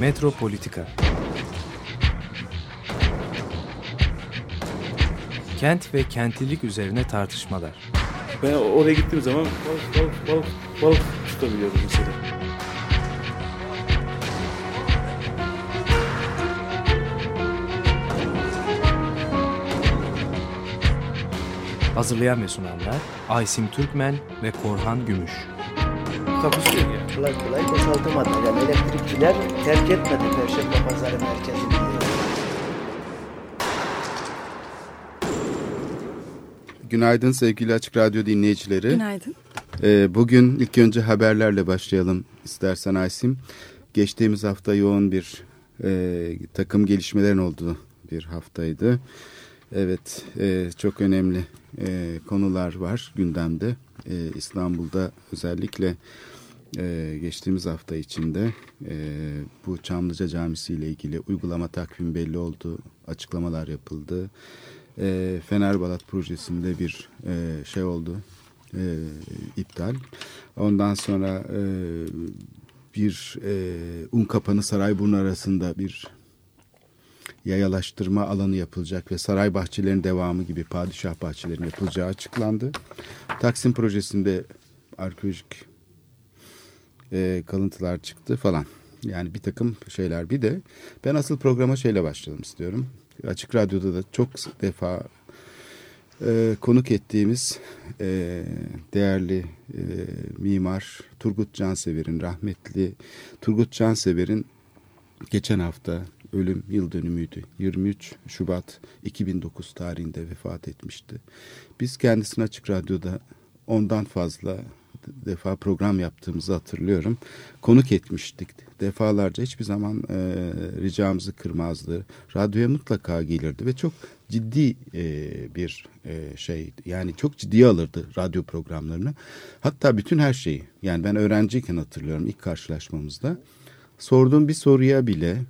Metropolitika Kent ve kentlilik üzerine tartışmalar. Ben oraya gittiğim zaman balık balık balık balık tutabiliyordum mesela. Hazırlayan ve sunanlar Aysim Türkmen ve Korhan Gümüş. Takusuyor ya. kolay kolay boşaltamadı. Yani elektrikçiler terk etmedi Perşembe Pazarı merkezini. Günaydın sevgili Açık Radyo dinleyicileri. Günaydın. Ee, bugün ilk önce haberlerle başlayalım istersen Aysim. Geçtiğimiz hafta yoğun bir e, takım gelişmelerin olduğu bir haftaydı. Evet e, çok önemli e, konular var gündemde. E, İstanbul'da özellikle e, geçtiğimiz hafta içinde e, bu Çamlıca Camisi ile ilgili uygulama takvim belli oldu. Açıklamalar yapıldı. E, Fenerbalat projesinde bir e, şey oldu. E, iptal. Ondan sonra e, bir e, Unkapanı Sarayburnu arasında bir yayalaştırma alanı yapılacak ve saray bahçelerinin devamı gibi padişah bahçelerinin yapılacağı açıklandı. Taksim projesinde arkeolojik e, kalıntılar çıktı falan. Yani bir takım şeyler. Bir de ben asıl programa şeyle başlayalım istiyorum. Açık Radyo'da da çok defa e, konuk ettiğimiz e, değerli e, mimar Turgut Cansever'in rahmetli Turgut Cansever'in geçen hafta ölüm yıl dönümüydü. 23 Şubat 2009 tarihinde vefat etmişti. Biz kendisini Açık Radyo'da ondan fazla defa program yaptığımızı hatırlıyorum. Konuk etmiştik defalarca hiçbir zaman e, ricamızı kırmazdı. Radyoya mutlaka gelirdi ve çok ciddi e, bir e, şey yani çok ciddiye alırdı radyo programlarını. Hatta bütün her şeyi yani ben öğrenciyken hatırlıyorum ilk karşılaşmamızda sorduğum bir soruya bile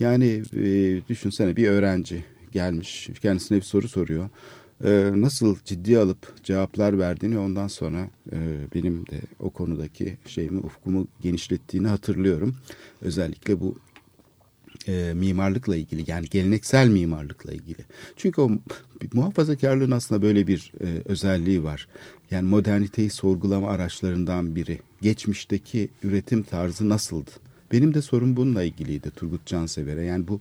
yani e, düşünsene bir öğrenci gelmiş kendisine bir soru soruyor. E, nasıl ciddiye alıp cevaplar verdiğini ondan sonra e, benim de o konudaki şeyimi ufkumu genişlettiğini hatırlıyorum. Özellikle bu e, mimarlıkla ilgili yani geleneksel mimarlıkla ilgili. Çünkü o muhafazakarlığın aslında böyle bir e, özelliği var. Yani moderniteyi sorgulama araçlarından biri. Geçmişteki üretim tarzı nasıldı? Benim de sorum bununla ilgiliydi Turgut Cansever'e. Yani bu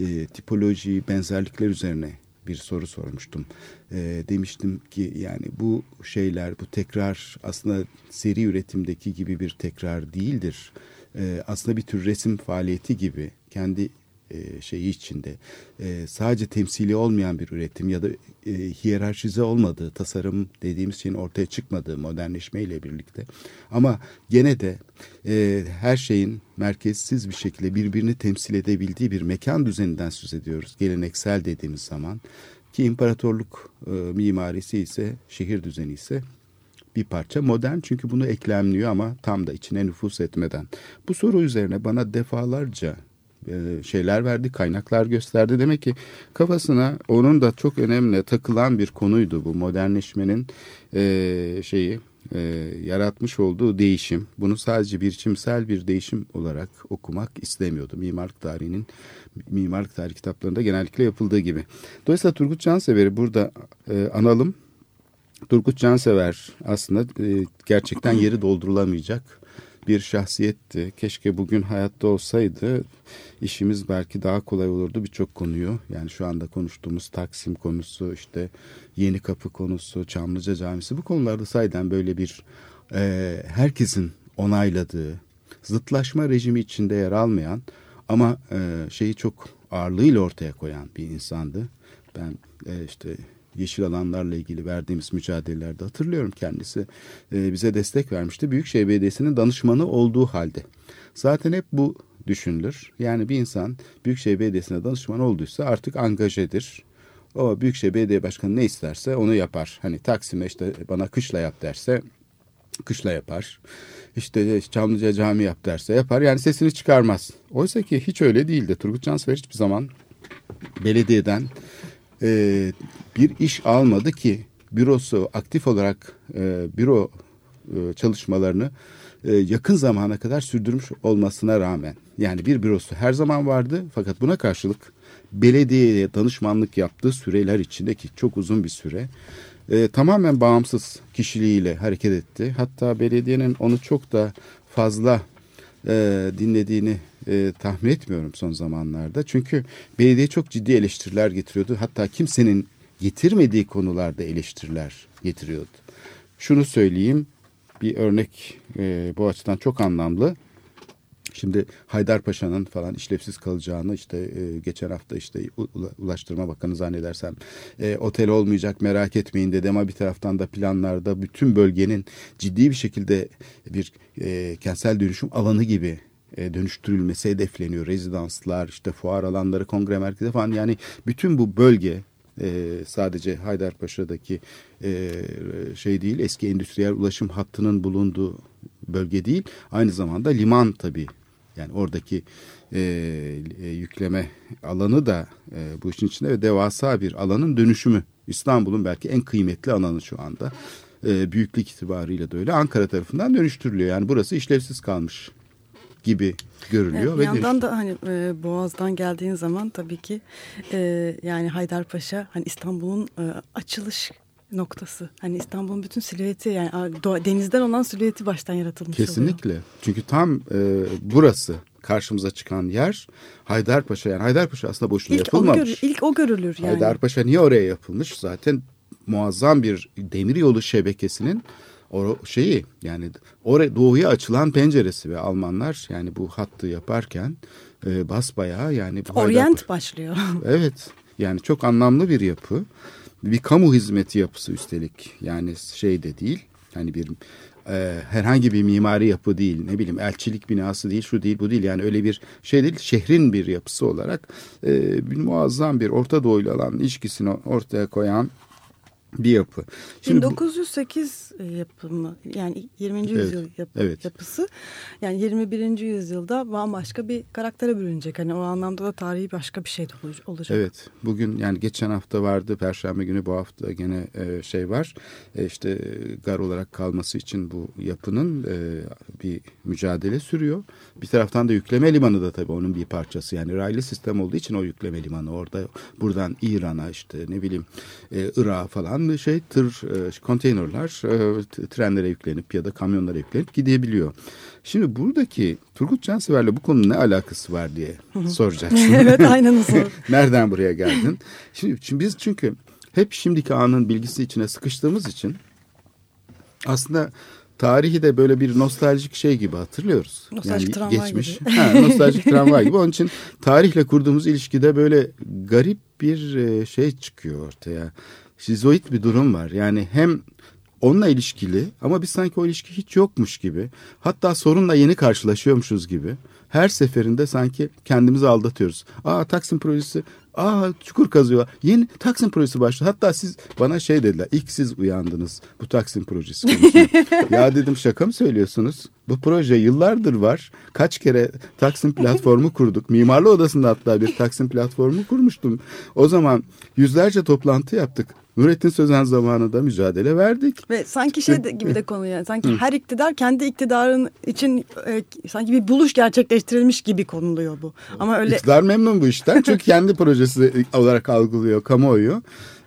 e, tipoloji, benzerlikler üzerine bir soru sormuştum. E, demiştim ki yani bu şeyler, bu tekrar aslında seri üretimdeki gibi bir tekrar değildir. E, aslında bir tür resim faaliyeti gibi kendi e, şeyi içinde. E, sadece temsili olmayan bir üretim ya da e, hiyerarşize olmadığı tasarım dediğimiz şeyin ortaya çıkmadığı modernleşmeyle birlikte. Ama gene de her şeyin merkezsiz bir şekilde birbirini temsil edebildiği bir mekan düzeninden söz ediyoruz. Geleneksel dediğimiz zaman. Ki imparatorluk mimarisi ise şehir düzeni ise bir parça modern. Çünkü bunu eklemliyor ama tam da içine nüfus etmeden. Bu soru üzerine bana defalarca şeyler verdi, kaynaklar gösterdi. Demek ki kafasına onun da çok önemli takılan bir konuydu bu modernleşmenin e, şeyi e, yaratmış olduğu değişim. Bunu sadece biçimsel bir değişim olarak okumak istemiyordu. Mimarlık tarihinin mimarlık tarih kitaplarında genellikle yapıldığı gibi. Dolayısıyla Turgut Cansever'i burada e, analım. Turgut Cansever aslında e, gerçekten yeri doldurulamayacak bir şahsiyetti. Keşke bugün hayatta olsaydı işimiz belki daha kolay olurdu birçok konuyu. Yani şu anda konuştuğumuz Taksim konusu, işte Yeni Kapı konusu, Çamlıca Camisi bu konularda sayeden böyle bir e, herkesin onayladığı, zıtlaşma rejimi içinde yer almayan ama e, şeyi çok ağırlığıyla ortaya koyan bir insandı. Ben e, işte yeşil alanlarla ilgili verdiğimiz mücadelelerde hatırlıyorum kendisi e, bize destek vermişti. Büyükşehir Belediyesi'nin danışmanı olduğu halde. Zaten hep bu düşünülür. Yani bir insan Büyükşehir Belediyesi'ne danışman olduysa artık angajedir. O Büyükşehir Belediye Başkanı ne isterse onu yapar. Hani Taksim'e işte bana kışla yap derse kışla yapar. İşte Çamlıca cami yap derse yapar. Yani sesini çıkarmaz. Oysa ki hiç öyle değildi. Turgut Cansever hiçbir zaman belediyeden e, bir iş almadı ki bürosu aktif olarak e, büro e, çalışmalarını e, yakın zamana kadar sürdürmüş olmasına rağmen Yani bir bürosu her zaman vardı fakat buna karşılık belediyeye danışmanlık yaptığı süreler içindeki çok uzun bir süre e, tamamen bağımsız kişiliğiyle hareket etti. Hatta belediyenin onu çok da fazla e, dinlediğini e, tahmin etmiyorum son zamanlarda. Çünkü belediye çok ciddi eleştiriler getiriyordu. Hatta kimsenin getirmediği konularda eleştiriler getiriyordu. Şunu söyleyeyim bir örnek e, bu açıdan çok anlamlı. Şimdi Haydarpaşa'nın falan işlevsiz kalacağını işte e, geçen hafta işte Ulaştırma Bakanı zannedersem e, otel olmayacak merak etmeyin dedi ama bir taraftan da planlarda bütün bölgenin ciddi bir şekilde bir e, kentsel dönüşüm alanı gibi e, dönüştürülmesi hedefleniyor. Rezidanslar, işte fuar alanları, kongre merkezi falan yani bütün bu bölge e, sadece Haydarpaşa'daki e, şey değil eski endüstriyel ulaşım hattının bulunduğu bölge değil aynı zamanda liman tabii yani oradaki e, e, yükleme alanı da e, bu işin içinde ve devasa bir alanın dönüşümü. İstanbul'un belki en kıymetli alanı şu anda. E, büyüklük itibariyle de öyle. Ankara tarafından dönüştürülüyor. Yani burası işlevsiz kalmış gibi görülüyor. Evet, bir yandan da hani e, Boğaz'dan geldiğin zaman tabii ki e, yani Haydarpaşa hani İstanbul'un e, açılış noktası. Hani İstanbul'un bütün silüeti yani denizden olan silüeti baştan yaratılmış Kesinlikle. Oluyor. Çünkü tam e, burası karşımıza çıkan yer Haydarpaşa. Yani Haydarpaşa aslında boşuna ilk yapılmamış. O görür, ilk o görülür yani. Haydarpaşa niye oraya yapılmış? Zaten muazzam bir demir yolu şebekesinin o şeyi yani oraya doğuya açılan penceresi ve Almanlar yani bu hattı yaparken e, basbayağı yani Orient başlıyor. evet yani çok anlamlı bir yapı bir kamu hizmeti yapısı üstelik. Yani şey de değil hani bir e, herhangi bir mimari yapı değil ne bileyim elçilik binası değil şu değil bu değil. Yani öyle bir şey değil şehrin bir yapısı olarak e, bir muazzam bir Orta Doğu ile olan ilişkisini ortaya koyan bir yapı. Şimdi 1908 bu, yapımı yani 20. Evet, yüzyıl yap, evet. yapısı yani 21. yüzyılda bambaşka bir karaktere bürünecek. Hani o anlamda da tarihi başka bir şey olacak. Evet bugün yani geçen hafta vardı perşembe günü bu hafta gene e, şey var e, işte gar olarak kalması için bu yapının e, bir mücadele sürüyor. Bir taraftan da yükleme limanı da tabii onun bir parçası yani raylı sistem olduğu için o yükleme limanı orada buradan İran'a işte ne bileyim e, Irak'a falan olan şey tır, e, konteynerler e, trenlere yüklenip ya da kamyonlara yüklenip gidebiliyor. Şimdi buradaki Turgut Cansever'le bu konunun ne alakası var diye soracaksın. evet aynen sor. Nereden buraya geldin? Şimdi, şimdi biz çünkü hep şimdiki anın bilgisi içine sıkıştığımız için aslında tarihi de böyle bir nostaljik şey gibi hatırlıyoruz. Nostaljik yani tramvay geçmiş. gibi. ha, nostaljik tramvay gibi. Onun için tarihle kurduğumuz ilişkide böyle garip bir e, şey çıkıyor ortaya şizoid bir durum var. Yani hem onunla ilişkili ama biz sanki o ilişki hiç yokmuş gibi. Hatta sorunla yeni karşılaşıyormuşuz gibi. Her seferinde sanki kendimizi aldatıyoruz. Aa Taksim projesi, aa çukur kazıyor. Yeni Taksim projesi başladı. Hatta siz bana şey dediler. İlk siz uyandınız bu Taksim projesi ya dedim şaka mı söylüyorsunuz? Bu proje yıllardır var. Kaç kere Taksim platformu kurduk. Mimarlı Odası'nda hatta bir Taksim platformu kurmuştum. O zaman yüzlerce toplantı yaptık. Nurettin Sözen zamanında mücadele verdik. Ve sanki şey de, gibi de konu yani. Sanki her iktidar kendi iktidarın için e, sanki bir buluş gerçekleştirilmiş gibi konuluyor bu. Ama öyle... İktidar memnun bu işten. Çünkü kendi projesi olarak algılıyor kamuoyu.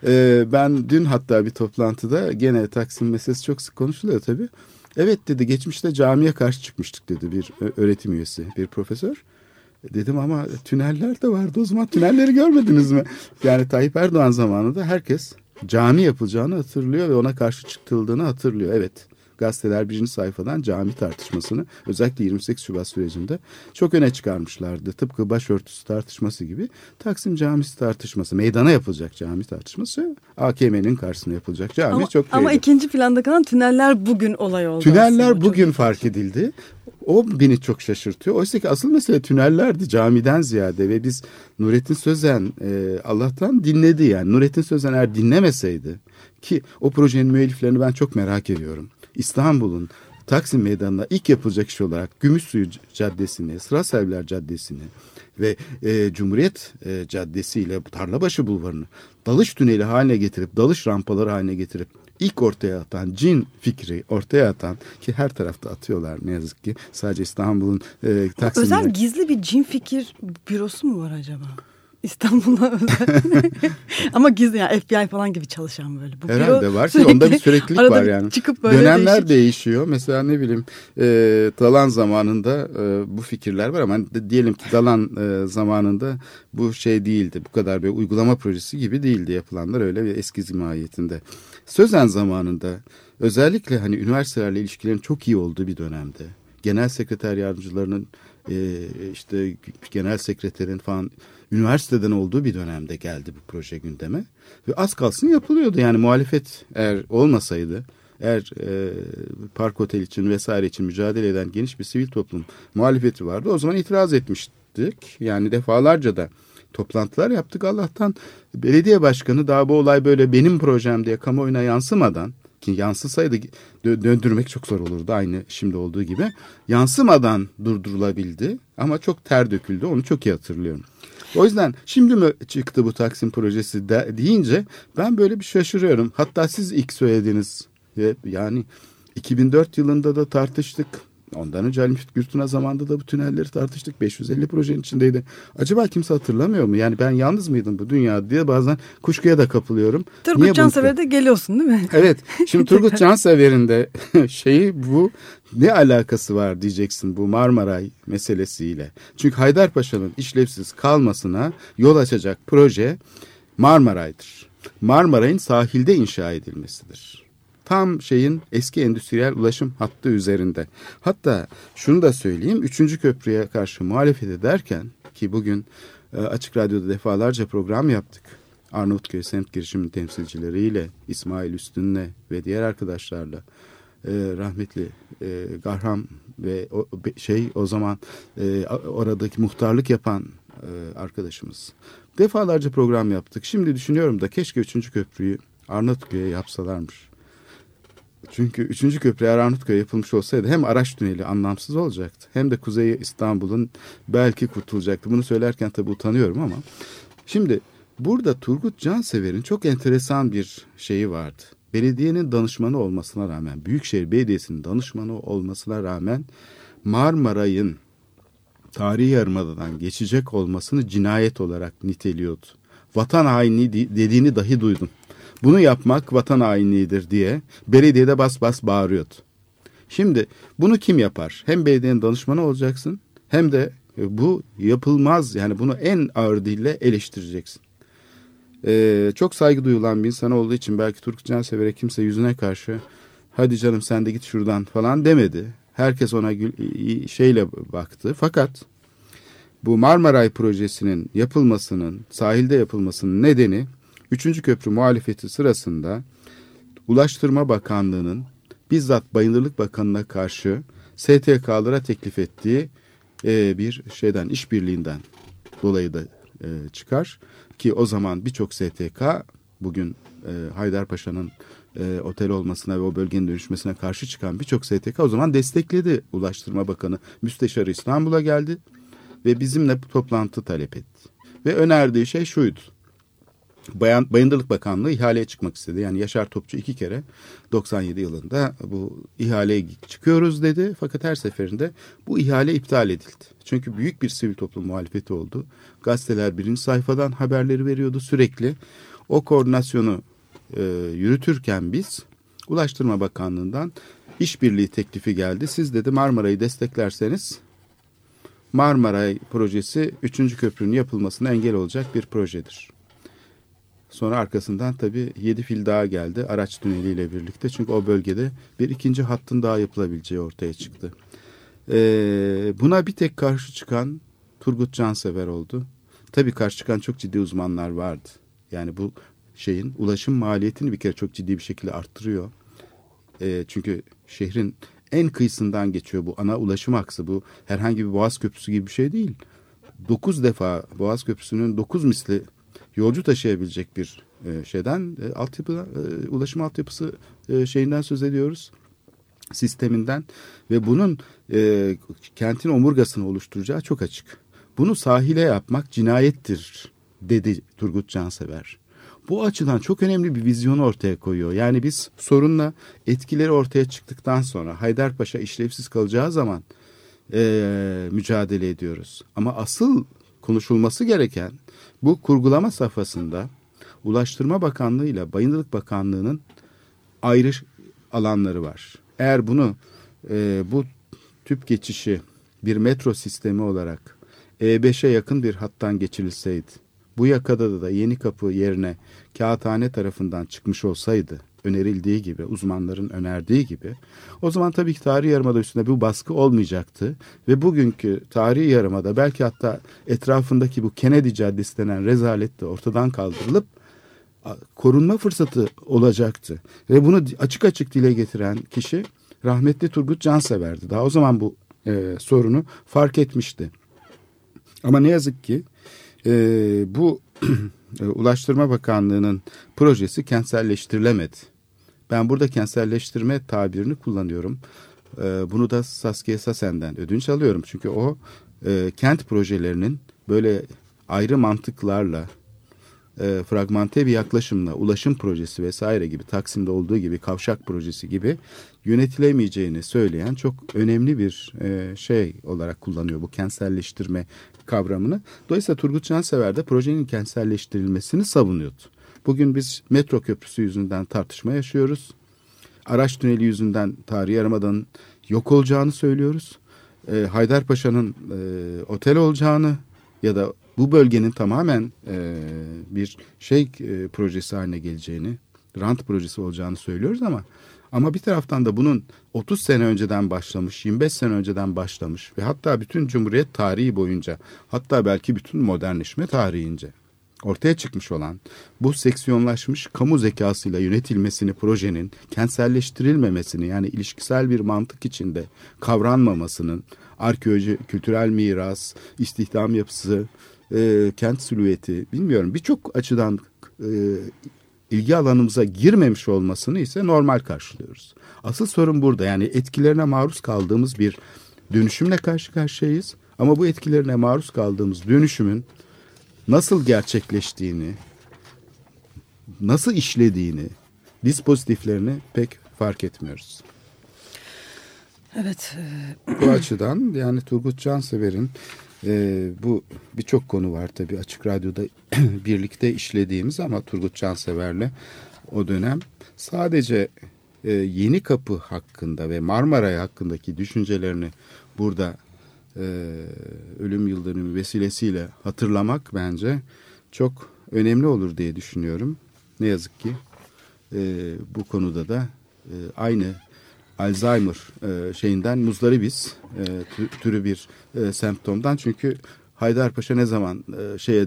Ee, ben dün hatta bir toplantıda gene Taksim meselesi çok sık konuşuluyor tabii. Evet dedi geçmişte camiye karşı çıkmıştık dedi bir öğretim üyesi, bir profesör. Dedim ama tüneller de vardı o zaman tünelleri görmediniz mi? Yani Tayyip Erdoğan zamanında herkes cami yapılacağını hatırlıyor ve ona karşı çıkıldığını hatırlıyor. Evet gazeteler birinci sayfadan cami tartışmasını özellikle 28 Şubat sürecinde çok öne çıkarmışlardı. Tıpkı başörtüsü tartışması gibi Taksim Camisi tartışması, meydana yapılacak cami tartışması AKM'nin karşısına yapılacak cami ama, çok Ama ikinci planda kalan tüneller bugün olay oldu. Tüneller aslında, bugün çok... fark edildi. O beni çok şaşırtıyor. Oysa ki asıl mesele tünellerdi camiden ziyade ve biz Nurettin Sözen e, Allah'tan dinledi yani. Nurettin Sözen eğer dinlemeseydi ki o projenin müelliflerini ben çok merak ediyorum. İstanbul'un Taksim Meydanı'na ilk yapılacak iş olarak Gümüşsuyu Caddesi'ni, Sırasevler Caddesi'ni ve e, Cumhuriyet e, Caddesi ile Tarlabaşı Bulvarı'nı dalış tüneli haline getirip, dalış rampaları haline getirip ilk ortaya atan cin fikri ortaya atan ki her tarafta atıyorlar ne yazık ki sadece İstanbul'un e, Taksim'de. Özel gizli bir cin fikir bürosu mu var acaba? İstanbul'a özel. Ama gizli yani FBI falan gibi çalışan böyle. Bu Herhalde büro var ki sürekli onda bir süreklilik var yani. Çıkıp böyle Dönemler değişik. değişiyor. Mesela ne bileyim e, Dalan zamanında e, bu fikirler var ama de- diyelim ki Dalan e, zamanında bu şey değildi. Bu kadar bir uygulama projesi gibi değildi yapılanlar öyle bir eskiz mahiyetinde. Sözen zamanında özellikle hani üniversitelerle ilişkilerin çok iyi olduğu bir dönemde genel sekreter yardımcılarının e, işte genel sekreterin falan üniversiteden olduğu bir dönemde geldi bu proje gündeme ve az kalsın yapılıyordu yani muhalefet eğer olmasaydı eğer e, park otel için vesaire için mücadele eden geniş bir sivil toplum muhalefeti vardı o zaman itiraz etmiştik yani defalarca da toplantılar yaptık Allah'tan belediye başkanı daha bu olay böyle benim projem diye kamuoyuna yansımadan ki yansısaydı dö- döndürmek çok zor olurdu aynı şimdi olduğu gibi. Yansımadan durdurulabildi ama çok ter döküldü onu çok iyi hatırlıyorum. O yüzden şimdi mi çıktı bu Taksim projesi de, deyince ben böyle bir şaşırıyorum. Hatta siz ilk söylediğiniz ve yani 2004 yılında da tartıştık. Ondan önce Ali Müftü Gürtuna zamanında da bu tünelleri tartıştık. 550 projenin içindeydi. Acaba kimse hatırlamıyor mu? Yani ben yalnız mıydım bu dünyada diye bazen kuşkuya da kapılıyorum. Niye Turgut bunu- Cansever'e de geliyorsun değil mi? Evet. Şimdi Turgut Cansever'in de şeyi bu ne alakası var diyeceksin bu Marmaray meselesiyle. Çünkü Haydarpaşa'nın işlevsiz kalmasına yol açacak proje Marmaray'dır. Marmaray'ın sahilde inşa edilmesidir. Tam şeyin eski endüstriyel ulaşım hattı üzerinde. Hatta şunu da söyleyeyim. Üçüncü köprüye karşı muhalefet ederken ki bugün e, Açık Radyo'da defalarca program yaptık. Arnavutköy semt girişimi temsilcileriyle, İsmail Üstün'le ve diğer arkadaşlarla e, rahmetli e, Garham ve o, şey o zaman oradaki muhtarlık yapan arkadaşımız. Defalarca program yaptık. Şimdi düşünüyorum da keşke üçüncü köprüyü Arnavutköy'e yapsalarmış. Çünkü üçüncü köprü eğer Arnavutköy'e yapılmış olsaydı hem araç tüneli anlamsız olacaktı hem de Kuzey İstanbul'un belki kurtulacaktı. Bunu söylerken tabii utanıyorum ama şimdi burada Turgut Cansever'in çok enteresan bir şeyi vardı. Belediyenin danışmanı olmasına rağmen, Büyükşehir Belediyesi'nin danışmanı olmasına rağmen Marmaray'ın tarihi yarımadadan geçecek olmasını cinayet olarak niteliyordu. Vatan hainliği di- dediğini dahi duydum. Bunu yapmak vatan hainliğidir diye belediyede bas bas bağırıyordu. Şimdi bunu kim yapar? Hem belediyenin danışmanı olacaksın hem de e, bu yapılmaz yani bunu en ağır dille eleştireceksin. Ee, çok saygı duyulan bir insan olduğu için belki Turgut Cansever'e kimse yüzüne karşı hadi canım sen de git şuradan falan demedi. Herkes ona gül, şeyle baktı. Fakat bu Marmaray projesinin yapılmasının, sahilde yapılmasının nedeni 3. köprü muhalefeti sırasında Ulaştırma Bakanlığı'nın bizzat Bayındırlık Bakanı'na karşı STK'lara teklif ettiği e, bir şeyden, işbirliğinden dolayı da e, çıkar. Ki o zaman birçok STK bugün e, Haydarpaşa'nın e, otel olmasına ve o bölgenin dönüşmesine karşı çıkan birçok STK o zaman destekledi Ulaştırma Bakanı. Müsteşarı İstanbul'a geldi ve bizimle toplantı talep etti. Ve önerdiği şey şuydu. Bayan, Bayındırlık Bakanlığı ihaleye çıkmak istedi. Yani Yaşar Topçu iki kere 97 yılında bu ihaleye çıkıyoruz dedi. Fakat her seferinde bu ihale iptal edildi. Çünkü büyük bir sivil toplum muhalefeti oldu. Gazeteler birinci sayfadan haberleri veriyordu sürekli. O koordinasyonu e, yürütürken biz Ulaştırma Bakanlığı'ndan işbirliği teklifi geldi. Siz dedi Marmara'yı desteklerseniz Marmaray projesi 3. köprünün yapılmasına engel olacak bir projedir. Sonra arkasından tabii yedi fil daha geldi araç tüneliyle birlikte. Çünkü o bölgede bir ikinci hattın daha yapılabileceği ortaya çıktı. Ee, buna bir tek karşı çıkan Turgut Cansever oldu. Tabii karşı çıkan çok ciddi uzmanlar vardı. Yani bu şeyin ulaşım maliyetini bir kere çok ciddi bir şekilde arttırıyor. Ee, çünkü şehrin en kıyısından geçiyor bu ana ulaşım aksı. Bu herhangi bir Boğaz Köprüsü gibi bir şey değil. Dokuz defa Boğaz Köprüsü'nün dokuz misli yolcu taşıyabilecek bir e, şeyden e, altyapı e, ulaşım altyapısı e, şeyinden söz ediyoruz sisteminden ve bunun e, kentin omurgasını oluşturacağı çok açık. Bunu sahile yapmak cinayettir dedi Turgut Cansever. bu açıdan çok önemli bir vizyonu ortaya koyuyor. Yani biz sorunla etkileri ortaya çıktıktan sonra Haydarpaşa işlevsiz kalacağı zaman e, mücadele ediyoruz. Ama asıl konuşulması gereken bu kurgulama safhasında Ulaştırma Bakanlığı ile Bayındırlık Bakanlığı'nın ayrı alanları var. Eğer bunu e, bu tüp geçişi bir metro sistemi olarak E5'e yakın bir hattan geçirilseydi, bu yakada da yeni kapı yerine kağıthane tarafından çıkmış olsaydı, önerildiği gibi, uzmanların önerdiği gibi, o zaman tabii ki tarihi yarımada üstünde bu baskı olmayacaktı. Ve bugünkü tarihi yarımada belki hatta etrafındaki bu Kennedy Caddesi denen rezalet de ortadan kaldırılıp korunma fırsatı olacaktı. Ve bunu açık açık dile getiren kişi rahmetli Turgut Cansever'di. Daha o zaman bu e, sorunu fark etmişti. Ama ne yazık ki e, bu e, Ulaştırma Bakanlığı'nın projesi kentselleştirilemedi. Ben burada kentselleştirme tabirini kullanıyorum. E, bunu da Saskia Sasen'den ödünç alıyorum. Çünkü o e, kent projelerinin böyle ayrı mantıklarla e, fragmante bir yaklaşımla ulaşım projesi vesaire gibi Taksim'de olduğu gibi kavşak projesi gibi yönetilemeyeceğini söyleyen çok önemli bir e, şey olarak kullanıyor bu kentselleştirme kavramını. Dolayısıyla Turgut Cansever de projenin kentselleştirilmesini savunuyordu. Bugün biz metro köprüsü yüzünden tartışma yaşıyoruz. Araç tüneli yüzünden tarihi yarımadanın yok olacağını söylüyoruz. E, Haydarpaşa'nın e, otel olacağını ya da bu bölgenin tamamen e, bir şey e, projesi haline geleceğini, rant projesi olacağını söylüyoruz ama ama bir taraftan da bunun 30 sene önceden başlamış, 25 sene önceden başlamış ve hatta bütün Cumhuriyet tarihi boyunca, hatta belki bütün modernleşme tarihince ortaya çıkmış olan bu seksiyonlaşmış kamu zekasıyla yönetilmesini projenin kentselleştirilmemesini yani ilişkisel bir mantık içinde kavranmamasının arkeoloji, kültürel miras, istihdam yapısı, e, kent silüeti bilmiyorum birçok açıdan e, ilgi alanımıza girmemiş olmasını ise normal karşılıyoruz. Asıl sorun burada yani etkilerine maruz kaldığımız bir dönüşümle karşı karşıyayız. Ama bu etkilerine maruz kaldığımız dönüşümün nasıl gerçekleştiğini, nasıl işlediğini, dispozitiflerini pek fark etmiyoruz. Evet. Bu açıdan yani Turgut Cansever'in e, bu birçok konu var tabii Açık Radyo'da birlikte işlediğimiz ama Turgut Cansever'le o dönem sadece e, Yeni Kapı hakkında ve Marmaray hakkındaki düşüncelerini burada e, ölüm yıldönümü vesilesiyle hatırlamak bence çok önemli olur diye düşünüyorum. Ne yazık ki e, bu konuda da e, aynı Alzheimer e, şeyinden muzdaribiz e, türü bir e, semptomdan. Çünkü Haydarpaşa ne zaman e, şeye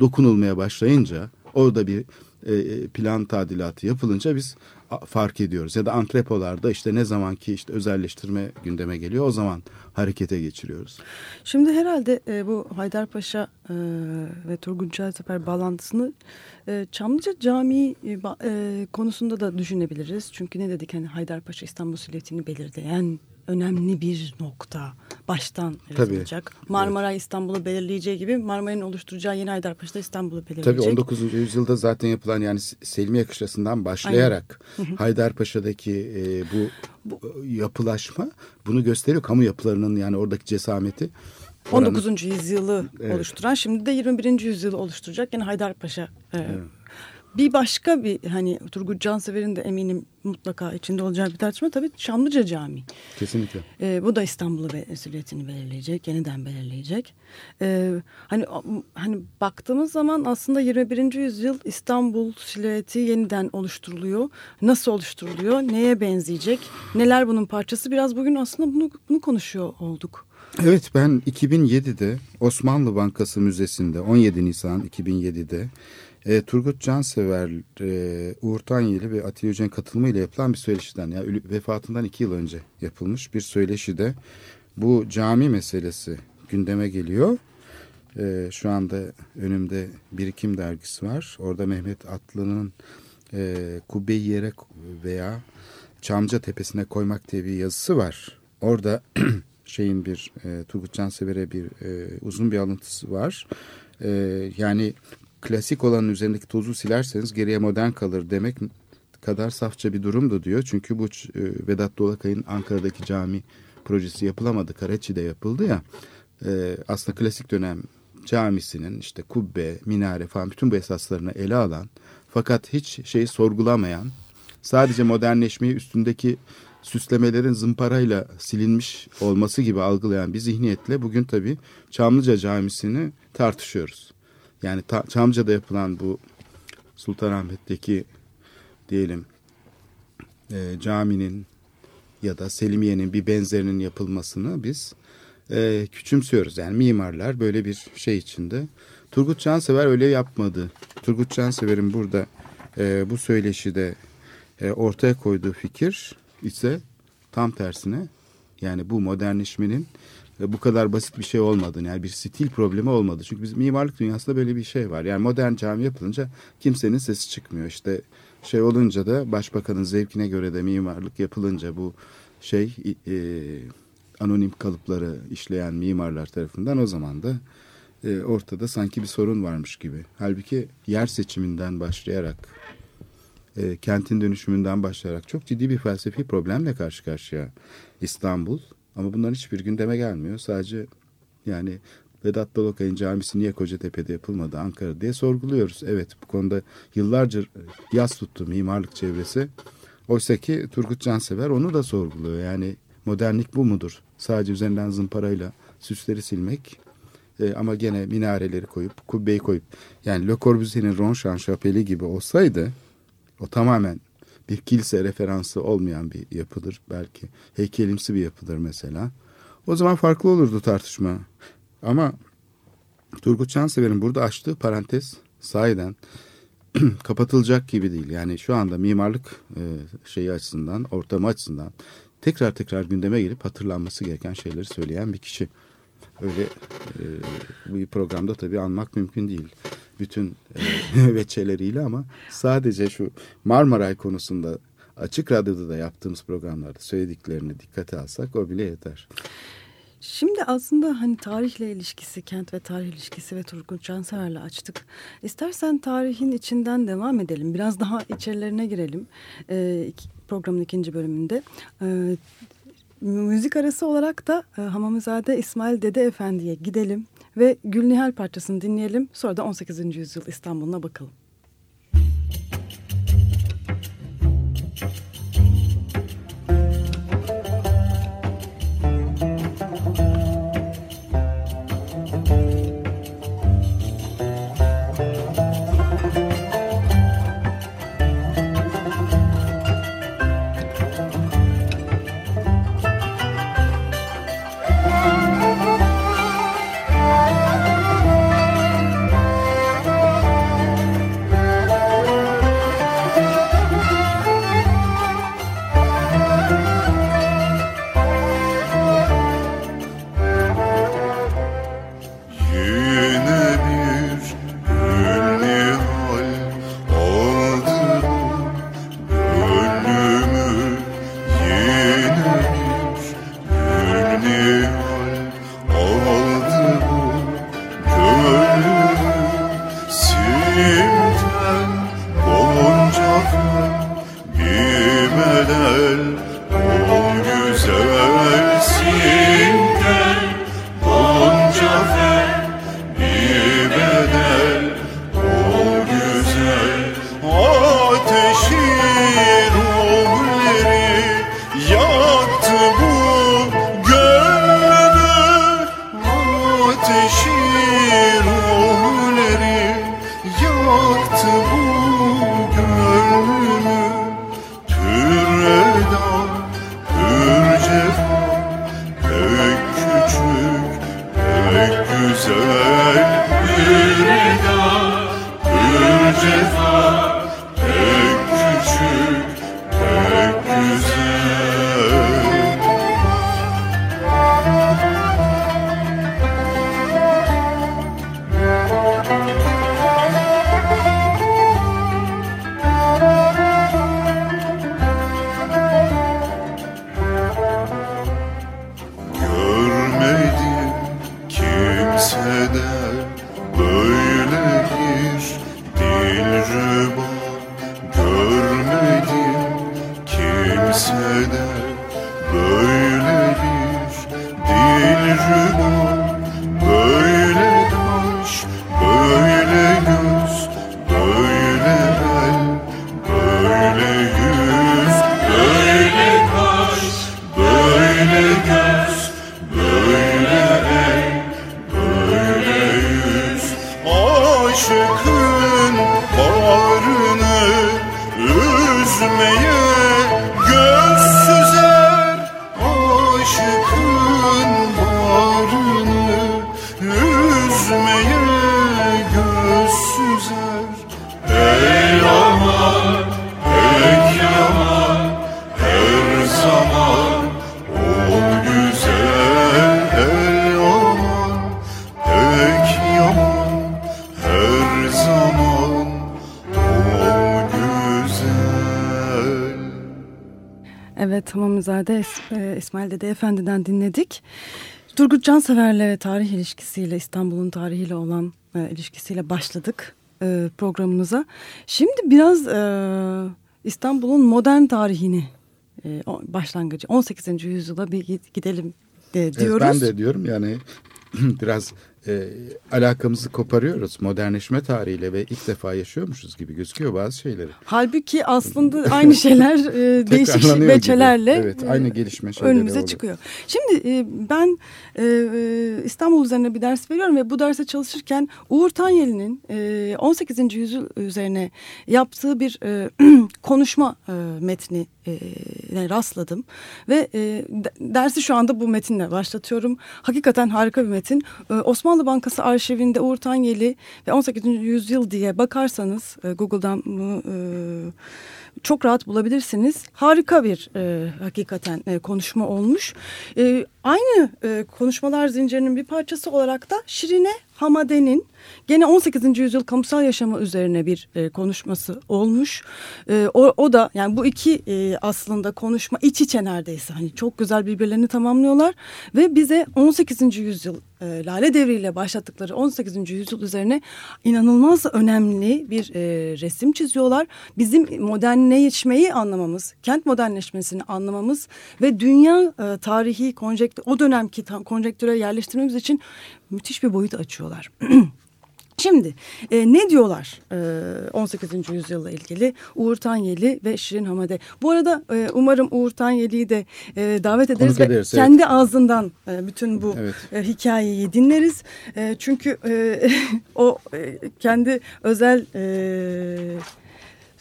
dokunulmaya başlayınca orada bir e, plan tadilatı yapılınca biz fark ediyoruz. Ya da antrepolarda işte ne zaman ki işte özelleştirme gündeme geliyor o zaman harekete geçiriyoruz. Şimdi herhalde e, bu Haydarpaşa e, ve Turgut Çaysefer bağlantısını e, Çamlıca Camii e, e, konusunda da düşünebiliriz. Çünkü ne dedik hani Haydarpaşa İstanbul silüetini belirleyen önemli bir nokta baştan yaratılacak. Marmara evet. İstanbul'u belirleyeceği gibi Marmara'nın oluşturacağı yeni Haydarpaşa'da İstanbul'u belirleyecek. Tabii 19. yüzyılda zaten yapılan yani Selimiye Kışlası'ndan başlayarak Haydarpaşa'daki e, bu, bu yapılaşma bunu gösteriyor. Kamu yapılarının yani oradaki cesameti. 19. yüzyılı evet. oluşturan şimdi de 21. yüzyılı oluşturacak yani Haydarpaşa e, evet bir başka bir hani Turgut Cansever'in de eminim mutlaka içinde olacağı bir tartışma tabii Çamlıca Camii. Kesinlikle. Ee, bu da İstanbul'u silüetini belirleyecek, yeniden belirleyecek. Ee, hani hani baktığımız zaman aslında 21. yüzyıl İstanbul silüeti yeniden oluşturuluyor. Nasıl oluşturuluyor? Neye benzeyecek? Neler bunun parçası? Biraz bugün aslında bunu bunu konuşuyor olduk. Evet ben 2007'de Osmanlı Bankası Müzesi'nde 17 Nisan 2007'de e, Turgut Cansever, e, Uğur Tanyeli ve Atilla Yücel'in katılımıyla yapılan bir söyleşiden, yani vefatından iki yıl önce yapılmış bir söyleşide bu cami meselesi gündeme geliyor. E, şu anda önümde Birikim dergisi var. Orada Mehmet Atlı'nın e, kubbeyi yere veya Çamca Tepesi'ne koymak diye bir yazısı var. Orada şeyin bir e, Turgut Cansever'e bir e, uzun bir alıntısı var. E, yani klasik olanın üzerindeki tozu silerseniz geriye modern kalır demek kadar safça bir durumdu diyor. Çünkü bu e, Vedat Dolakay'ın Ankara'daki cami projesi yapılamadı. Karaçi'de yapıldı ya. E, aslında klasik dönem camisinin işte kubbe, minare falan bütün bu esaslarını ele alan fakat hiç şeyi sorgulamayan sadece modernleşmeyi üstündeki süslemelerin zımparayla silinmiş olması gibi algılayan bir zihniyetle bugün tabii Çamlıca Camisi'ni tartışıyoruz. Yani ta, Çamlıca'da yapılan bu Sultanahmet'teki diyelim e, caminin ya da Selimiye'nin bir benzerinin yapılmasını biz e, küçümsüyoruz. Yani mimarlar böyle bir şey içinde. Turgut Cansever öyle yapmadı. Turgut Cansever'in burada e, bu söyleşide e, ortaya koyduğu fikir ise tam tersine yani bu modernleşmenin bu kadar basit bir şey olmadığını yani bir stil problemi olmadı. Çünkü biz mimarlık dünyasında böyle bir şey var. Yani modern cami yapılınca kimsenin sesi çıkmıyor. İşte şey olunca da başbakanın zevkine göre de mimarlık yapılınca bu şey e, anonim kalıpları işleyen mimarlar tarafından o zaman da e, ortada sanki bir sorun varmış gibi. Halbuki yer seçiminden başlayarak e, kentin dönüşümünden başlayarak çok ciddi bir felsefi problemle karşı karşıya İstanbul. Ama bunların hiçbir gündeme gelmiyor. Sadece yani Vedat Dalokay'ın camisi niye Kocatepe'de yapılmadı Ankara diye sorguluyoruz. Evet bu konuda yıllarca yaz tuttu mimarlık çevresi. Oysa ki Turgut Cansever onu da sorguluyor. Yani modernlik bu mudur? Sadece üzerinden zımparayla süsleri silmek e, ama gene minareleri koyup kubbeyi koyup yani Le Corbusier'in Ronchamp Şapeli gibi olsaydı o tamamen bir kilise referansı olmayan bir yapıdır. Belki heykelimsi bir yapıdır mesela. O zaman farklı olurdu tartışma. Ama Turgut Cansever'in burada açtığı parantez sahiden kapatılacak gibi değil. Yani şu anda mimarlık e, şeyi açısından, ortamı açısından tekrar tekrar gündeme gelip hatırlanması gereken şeyleri söyleyen bir kişi. Öyle e, bu programda tabii anmak mümkün değil. Bütün e, veçeleriyle ama sadece şu Marmaray konusunda açık radyoda da yaptığımız programlarda söylediklerini dikkate alsak o bile yeter. Şimdi aslında hani tarihle ilişkisi, kent ve tarih ilişkisi ve Turgut Cansever'le açtık. İstersen tarihin içinden devam edelim. Biraz daha içerilerine girelim. Ee, programın ikinci bölümünde. Ee, müzik arası olarak da e, Hamamızade İsmail Dede Efendi'ye gidelim ve Gülnihal parçasını dinleyelim. Sonra da 18. yüzyıl İstanbul'una bakalım. Dede Efendi'den dinledik. Turgut Cansever'le tarih ilişkisiyle İstanbul'un tarihiyle olan e, ilişkisiyle başladık e, programımıza. Şimdi biraz e, İstanbul'un modern tarihini e, başlangıcı 18. yüzyıla bir gid- gidelim de Evet, diyoruz. ben de diyorum yani biraz e, alakamızı koparıyoruz modernleşme tarihiyle ve ilk defa yaşıyormuşuz gibi gözüküyor bazı şeyleri. Halbuki aslında aynı şeyler e, değişik gibi. veçelerle Evet, e, aynı gelişme önümüze oluyor. çıkıyor. Şimdi e, ben e, e, İstanbul üzerine bir ders veriyorum ve bu derse çalışırken Uğur Tanyeli'nin e, 18. yüzyıl üzerine yaptığı bir e, konuşma e, metni e, rastladım ve e, de- dersi şu anda bu metinle başlatıyorum. Hakikaten harika bir metin. E, Osmanlı Bankası arşivinde Uğur Tanyeli ve 18. yüzyıl diye bakarsanız e, Google'dan e, çok rahat bulabilirsiniz. Harika bir e, hakikaten e, konuşma olmuş. E, aynı e, konuşmalar zincirinin bir parçası olarak da Şirine Hamade'nin gene 18. yüzyıl kamusal yaşamı üzerine bir e, konuşması olmuş. E, o, o da yani bu iki e, aslında konuşma iç içe neredeyse hani çok güzel birbirlerini tamamlıyorlar ve bize 18. yüzyıl e, Lale Devri ile başlattıkları 18. yüzyıl üzerine inanılmaz önemli bir e, resim çiziyorlar. Bizim modernleşmeyi anlamamız, kent modernleşmesini anlamamız ve dünya e, tarihi konjektür, o dönemki konjektüre yerleştirmemiz için müthiş bir boyut açıyorlar. Şimdi e, ne diyorlar e, 18. yüzyılla ilgili Uğur Tanyeli ve Şirin Hamade. Bu arada e, umarım Uğur Tanyeli'yi de e, davet ederiz ve ederiz, evet. kendi ağzından e, bütün bu Evet. e, hikayeyi dinleriz. E, çünkü e, o e, kendi özel e,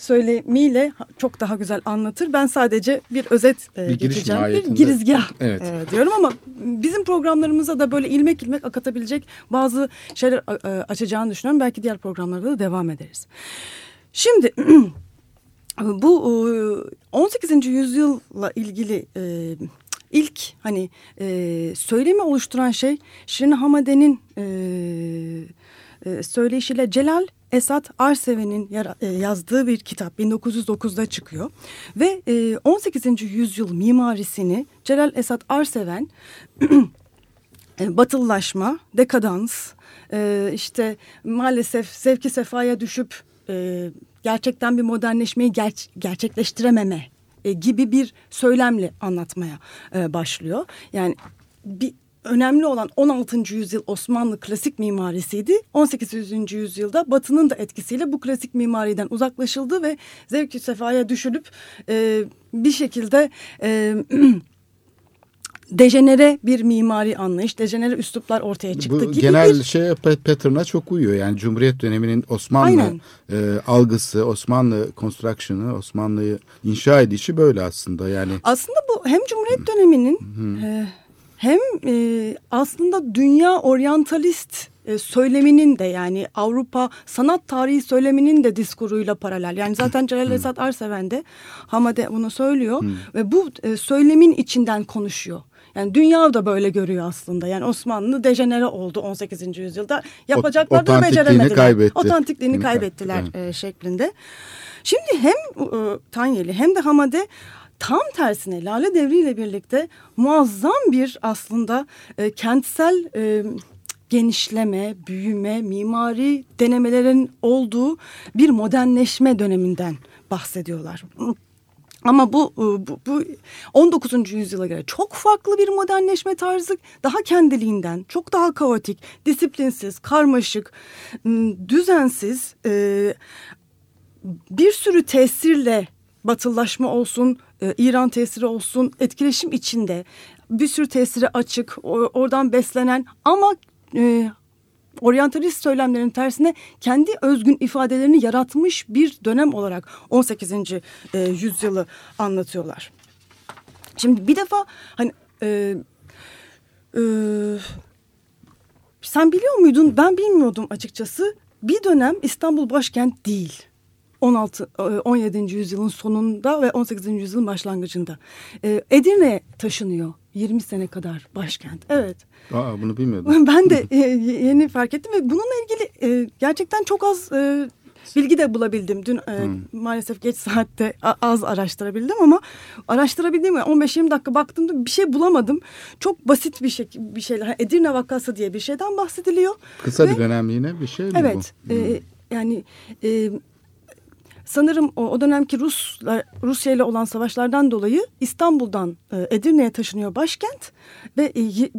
söylemiyle çok daha güzel anlatır. Ben sadece bir özet e, Bir geçeceğim. Bir mahiyetinde. girizgah Evet. e, diyorum ama bizim programlarımıza da böyle ilmek ilmek akatabilecek bazı şeyler e, açacağını düşünüyorum. Belki diğer programlarda da devam ederiz. Şimdi bu e, 18. yüzyılla ilgili e, ilk hani e, söylemi oluşturan şey Şirin Hamade'nin e, e, söyleyişiyle Celal Esat Arseven'in e, yazdığı bir kitap 1909'da çıkıyor ve e, 18. yüzyıl mimarisini Celal Esat Arseven e, batılılaşma, dekadans, e, işte maalesef zevki sefaya düşüp e, gerçekten bir modernleşmeyi ger- gerçekleştirememe e, gibi bir söylemle anlatmaya e, başlıyor. Yani bir önemli olan 16. yüzyıl Osmanlı klasik mimarisiydi. 18. yüzyılda Batı'nın da etkisiyle bu klasik mimariden uzaklaşıldı ve zevki sefaya düşülüp e, bir şekilde e, dejenere bir mimari anlayış, dejenere üsluplar ortaya çıktı Bu gibi genel bir şey pa- pattern'a çok uyuyor. Yani Cumhuriyet döneminin Osmanlı Aynen. e, algısı, Osmanlı construction'ı, Osmanlı'yı inşa edişi böyle aslında. Yani Aslında bu hem Cumhuriyet döneminin e, hem e, aslında dünya oryantalist e, söyleminin de yani Avrupa sanat tarihi söyleminin de diskuruyla paralel. Yani zaten Celal Esat Arseven de Hamade bunu söylüyor ve bu e, söylemin içinden konuşuyor. Yani dünya da böyle görüyor aslında. Yani Osmanlı dejenere oldu 18. yüzyılda. Yapacaklar da otantikliğini beceremediler. kaybetti. Otantikliğini Kaybetti, kaybettiler evet. e, şeklinde. Şimdi hem e, Tanyeli hem de Hamade tam tersine Lale Devri ile birlikte muazzam bir aslında e, kentsel e, genişleme, büyüme, mimari denemelerin olduğu bir modernleşme döneminden bahsediyorlar. Ama bu, e, bu, bu 19. yüzyıla göre çok farklı bir modernleşme tarzı. Daha kendiliğinden, çok daha kaotik, disiplinsiz, karmaşık, düzensiz, e, bir sürü tesirle batıllaşma olsun, e, İran tesiri olsun, etkileşim içinde bir sürü tesiri açık, oradan beslenen ama oryantalist söylemlerin tersine kendi özgün ifadelerini yaratmış bir dönem olarak 18. E, yüzyılı anlatıyorlar. Şimdi bir defa hani e, e, sen biliyor muydun? Ben bilmiyordum açıkçası. Bir dönem İstanbul başkent değil. 16 17. E, yüzyılın sonunda ve 18. yüzyılın başlangıcında. E, Edirne taşınıyor 20 sene kadar başkent. Evet. Aa bunu bilmiyordum. Ben de e, yeni fark ettim ve bununla ilgili e, gerçekten çok az e, bilgi de bulabildim. Dün e, hmm. maalesef geç saatte az araştırabildim ama araştırabildiğim 15-20 dakika baktığımda bir şey bulamadım. Çok basit bir şey bir şeyler. Edirne vakası diye bir şeyden bahsediliyor. Kısa ve, bir dönemliğine bir şey mi evet, bu? Evet. E, yani e, sanırım o, o dönemki Rus Rusya ile olan savaşlardan dolayı İstanbul'dan e, Edirne'ye taşınıyor başkent ve e,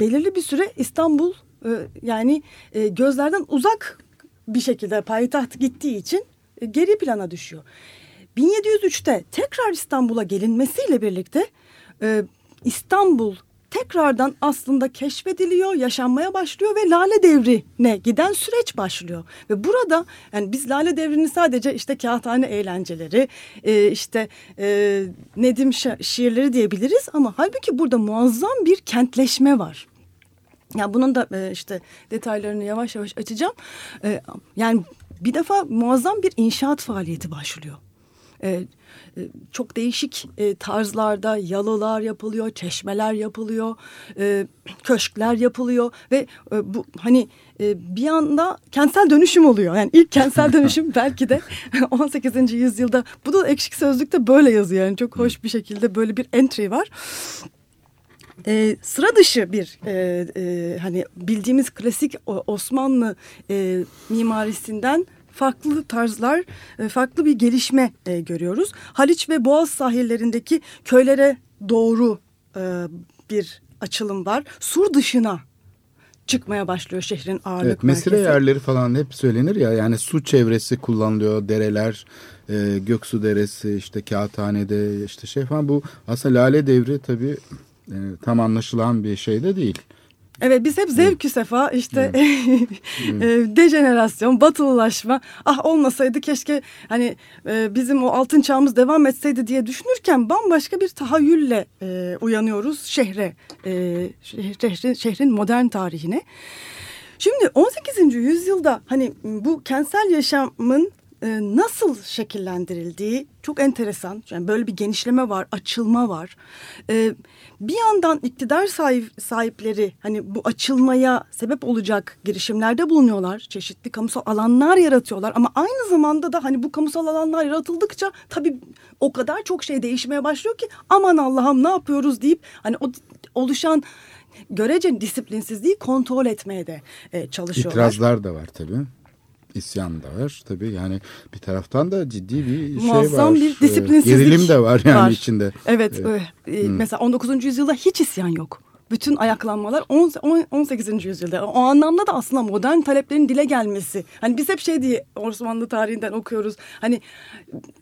belirli bir süre İstanbul e, yani e, gözlerden uzak bir şekilde payitaht gittiği için e, geri plana düşüyor. 1703'te tekrar İstanbul'a gelinmesiyle birlikte e, İstanbul tekrardan aslında keşfediliyor, yaşanmaya başlıyor ve Lale Devri'ne giden süreç başlıyor. Ve burada yani biz Lale Devri'ni sadece işte kağıthane eğlenceleri, e, işte e, Nedim şiirleri diyebiliriz ama halbuki burada muazzam bir kentleşme var. Ya bunun da e, işte detaylarını yavaş yavaş açacağım. Yani bir defa muazzam bir inşaat faaliyeti başlıyor. E, e, çok değişik e, tarzlarda yalılar yapılıyor, çeşmeler yapılıyor, e, köşkler yapılıyor ve e, bu hani e, bir anda kentsel dönüşüm oluyor. Yani ilk kentsel dönüşüm belki de 18. yüzyılda. Bu da ekşik sözlükte böyle yazıyor. Yani çok hoş bir şekilde böyle bir entry var e, sıra dışı bir e, e, hani bildiğimiz klasik Osmanlı e, mimarisinden farklı tarzlar, e, farklı bir gelişme e, görüyoruz. Haliç ve Boğaz sahillerindeki köylere doğru e, bir açılım var. Sur dışına çıkmaya başlıyor şehrin ağırlık evet, mesire merkezi. yerleri falan hep söylenir ya yani su çevresi kullanılıyor dereler e, Göksu Deresi işte Kağıthane'de işte şey falan bu aslında Lale Devri tabii e, tam anlaşılan bir şey de değil. Evet biz hep zevkü sefa işte e, dejenerasyon, batılılaşma ah olmasaydı keşke hani e, bizim o altın çağımız devam etseydi diye düşünürken bambaşka bir tahayyülle e, uyanıyoruz şehre, e, şehrin, şehrin modern tarihine. Şimdi 18. yüzyılda hani bu kentsel yaşamın e, nasıl şekillendirildiği çok enteresan. Yani böyle bir genişleme var, açılma var. E, bir yandan iktidar sahip, sahipleri hani bu açılmaya sebep olacak girişimlerde bulunuyorlar. Çeşitli kamusal alanlar yaratıyorlar ama aynı zamanda da hani bu kamusal alanlar yaratıldıkça tabii o kadar çok şey değişmeye başlıyor ki aman Allah'ım ne yapıyoruz deyip hani o oluşan görece disiplinsizliği kontrol etmeye de e, çalışıyorlar. İtirazlar da var tabii isyan da var tabii yani bir taraftan da ciddi bir Muazzam şey var. bir disiplinsizlik Gerilim de var yani var. içinde. Evet ee, e, mesela 19. yüzyılda hiç isyan yok. Bütün ayaklanmalar 18. yüzyılda. O anlamda da aslında modern taleplerin dile gelmesi. Hani biz hep şey diye Osmanlı tarihinden okuyoruz. Hani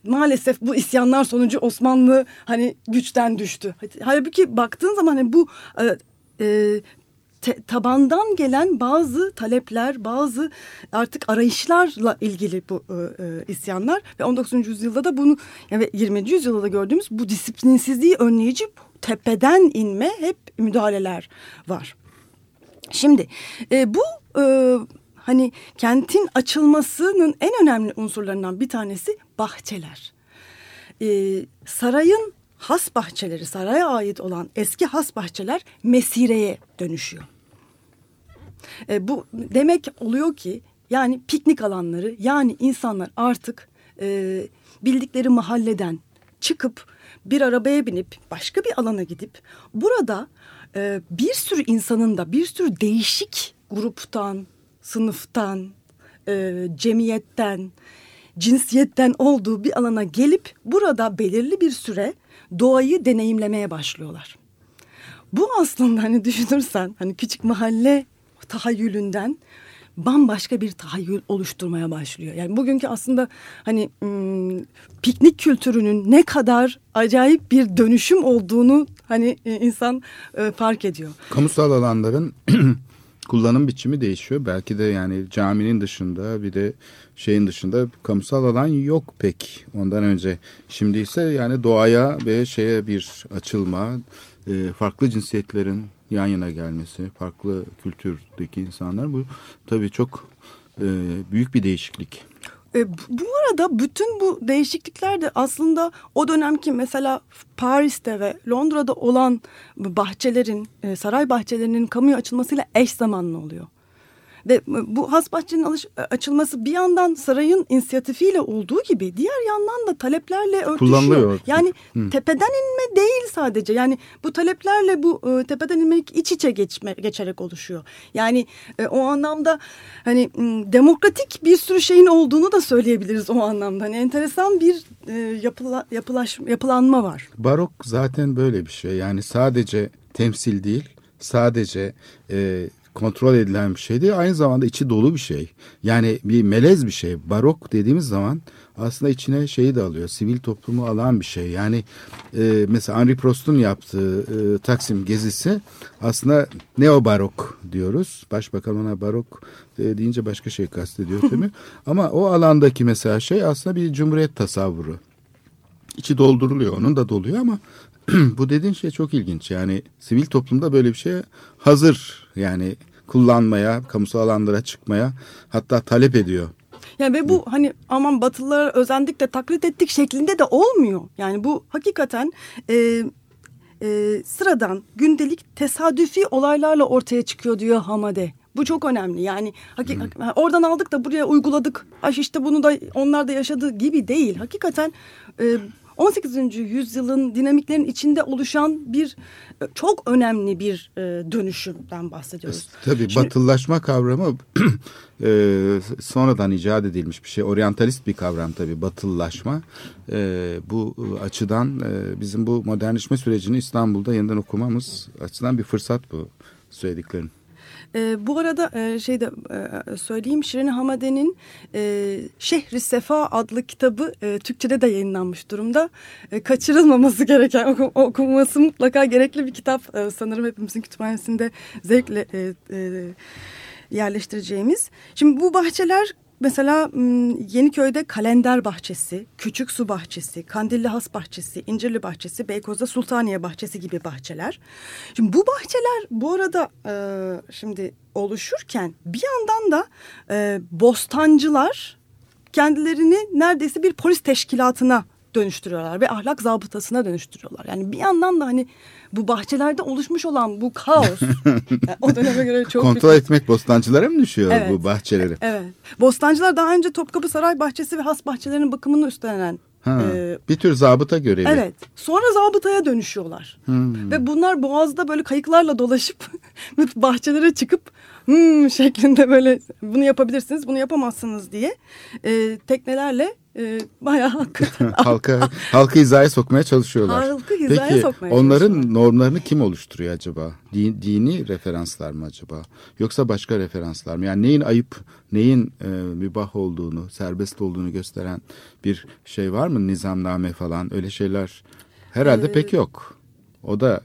maalesef bu isyanlar sonucu Osmanlı hani güçten düştü. Halbuki baktığın zaman hani bu e, e, te, tabandan gelen bazı talepler, bazı artık arayışlarla ilgili bu e, e, isyanlar ve 19. yüzyılda da bunu yani 20. yüzyılda da gördüğümüz bu disiplinsizliği önleyici tepeden inme hep müdahaleler var. Şimdi e, bu e, hani kentin açılmasının en önemli unsurlarından bir tanesi bahçeler. E, sarayın has bahçeleri, saraya ait olan eski has bahçeler mesireye dönüşüyor. E, bu demek oluyor ki yani piknik alanları yani insanlar artık e, bildikleri mahalleden çıkıp bir arabaya binip başka bir alana gidip burada e, bir sürü insanın da bir sürü değişik gruptan, sınıftan, e, cemiyetten cinsiyetten olduğu bir alana gelip burada belirli bir süre doğayı deneyimlemeye başlıyorlar. Bu aslında hani düşünürsen hani küçük mahalle tahayyülünden bambaşka bir tahayyül oluşturmaya başlıyor. Yani bugünkü aslında hani ım, piknik kültürünün ne kadar acayip bir dönüşüm olduğunu hani e, insan e, fark ediyor. Kamusal alanların kullanım biçimi değişiyor. Belki de yani caminin dışında bir de şeyin dışında kamusal alan yok pek ondan önce. Şimdi ise yani doğaya ve şeye bir açılma, e, farklı cinsiyetlerin yan yana gelmesi, farklı kültürdeki insanlar bu tabii çok e, büyük bir değişiklik. E, bu arada bütün bu değişiklikler de aslında o dönemki mesela Paris'te ve Londra'da olan bahçelerin, e, saray bahçelerinin kamuya açılmasıyla eş zamanlı oluyor. Ve bu has bahçenin alış, açılması bir yandan sarayın inisiyatifiyle olduğu gibi diğer yandan da taleplerle örtüşüyor. Kullanılıyor. Yani Hı. tepeden inme değil sadece. Yani bu taleplerle bu e, tepeden inmek iç içe geçme, geçerek oluşuyor. Yani e, o anlamda hani demokratik bir sürü şeyin olduğunu da söyleyebiliriz o anlamda. Hani enteresan bir e, yapıla, yapılaş, yapılanma var. Barok zaten böyle bir şey. Yani sadece temsil değil, sadece e, kontrol edilen bir şey değil. Aynı zamanda içi dolu bir şey. Yani bir melez bir şey. Barok dediğimiz zaman aslında içine şeyi de alıyor. Sivil toplumu alan bir şey. Yani e, mesela Henri Prost'un yaptığı e, Taksim gezisi aslında neo barok diyoruz. Başbakan ona barok e, deyince başka şey kastediyor tabii. Ama o alandaki mesela şey aslında bir cumhuriyet tasavvuru. İçi dolduruluyor. Onun da doluyor ama bu dediğin şey çok ilginç. Yani sivil toplumda böyle bir şey hazır. Yani kullanmaya, kamusal alanlara çıkmaya hatta talep ediyor. Yani ve bu hani aman Batılılara özendik de taklit ettik şeklinde de olmuyor. Yani bu hakikaten e, e, sıradan gündelik tesadüfi olaylarla ortaya çıkıyor diyor Hamade. Bu çok önemli. Yani hakik hmm. oradan aldık da buraya uyguladık. Ay işte bunu da onlar da yaşadığı gibi değil. Hakikaten e, 18. yüzyılın dinamiklerin içinde oluşan bir e, çok önemli bir e, dönüşümden bahsediyoruz. Tabii Şimdi, batılılaşma kavramı e, sonradan icat edilmiş bir şey. Oryantalist bir kavram tabii batılılaşma. E, bu açıdan e, bizim bu modernleşme sürecini İstanbul'da yeniden okumamız açısından bir fırsat bu söylediklerin. E, bu arada e, şey de e, söyleyeyim Şirin Hamade'nin e, Şehri Sefa adlı kitabı e, Türkçe'de de yayınlanmış durumda. E, kaçırılmaması gereken oku, okunması mutlaka gerekli bir kitap e, sanırım hepimizin kütüphanesinde zevkle e, e, yerleştireceğimiz. Şimdi bu bahçeler Mesela Yeniköy'de Kalender Bahçesi, Küçük Su Bahçesi, Kandilli Has Bahçesi, İncirli Bahçesi, Beykoz'da Sultaniye Bahçesi gibi bahçeler. Şimdi bu bahçeler bu arada e, şimdi oluşurken bir yandan da e, bostancılar kendilerini neredeyse bir polis teşkilatına dönüştürüyorlar ve ahlak zabıtasına dönüştürüyorlar. Yani bir yandan da hani bu bahçelerde oluşmuş olan bu kaos yani o döneme göre çok kontrol büyük... etmek bostancılara mı düşüyor evet. bu bahçeleri? Evet. Bostancılar daha önce Topkapı Saray Bahçesi ve has bahçelerinin bakımını üstlenen Ha, e, bir tür zabıta görevi. Evet. Sonra zabıtaya dönüşüyorlar. Hmm. Ve bunlar boğazda böyle kayıklarla dolaşıp bahçelere çıkıp hmm, şeklinde böyle bunu yapabilirsiniz, bunu yapamazsınız diye e, teknelerle e, bayağı hakikaten. halka, halkı hizaya sokmaya çalışıyorlar. Halkı hizaya Peki, sokmaya onların normlarını kim oluşturuyor acaba? Din, dini referanslar mı acaba? Yoksa başka referanslar mı? Yani neyin ayıp, neyin e, mübah olduğunu, serbest olduğunu gösteren bir şey var mı? Nizamname falan öyle şeyler herhalde ee, pek yok. O da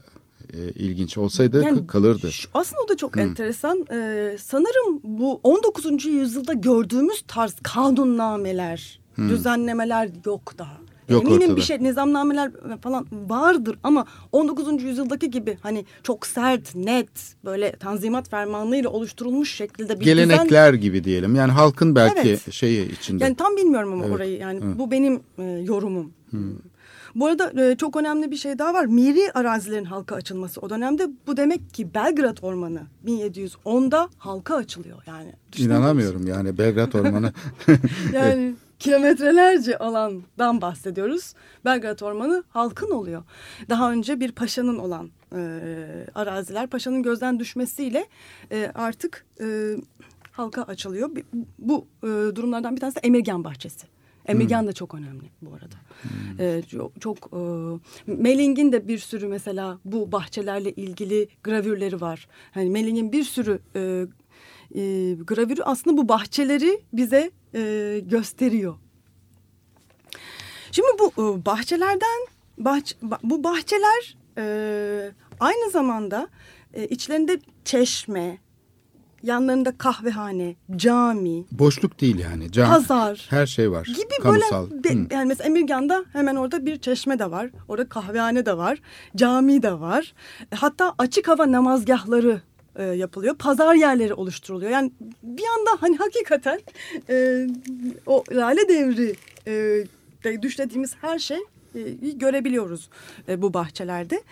e, ilginç olsaydı yani, kalırdı. Aslında o da çok Hı. enteresan. Ee, sanırım bu 19. yüzyılda gördüğümüz tarz kanunnameler hmm. düzenlemeler yok daha. Yok Eminim ortada. bir şey nizamnameler falan vardır ama 19. yüzyıldaki gibi hani çok sert, net böyle tanzimat fermanıyla oluşturulmuş şekilde bir gelenekler düzen... gibi diyelim. Yani halkın belki evet. şeyi içinde. Yani tam bilmiyorum ama evet. orayı yani evet. bu benim e, yorumum. Hmm. Bu arada e, çok önemli bir şey daha var. Miri arazilerin halka açılması o dönemde bu demek ki Belgrad Ormanı 1710'da halka açılıyor yani. İnanamıyorum yani Belgrad Ormanı. yani kilometrelerce alandan bahsediyoruz. Belgrad Ormanı halkın oluyor. Daha önce bir paşanın olan e, araziler paşanın gözden düşmesiyle e, artık e, halka açılıyor. Bu e, durumlardan bir tanesi de Emirgan Bahçesi. Emirgan da çok önemli bu arada. Ee, çok, çok e, Melling'in de bir sürü mesela bu bahçelerle ilgili gravürleri var. Hani Melling'in bir sürü e, e, gravürü aslında bu bahçeleri bize e, gösteriyor. Şimdi bu e, bahçelerden bahç, ba- bu bahçeler e, aynı zamanda e, içlerinde çeşme, yanlarında kahvehane, cami, Boşluk değil yani. Cam, pazar Her şey var. gibi Kamusal. böyle de- yani mesela Emirgan'da hemen orada bir çeşme de var. Orada kahvehane de var. Cami de var. Hatta açık hava namazgahları e, yapılıyor. Pazar yerleri oluşturuluyor. Yani bir anda hani hakikaten e, o lale devri e, de düşlediğimiz her şey e, görebiliyoruz e, bu bahçelerde.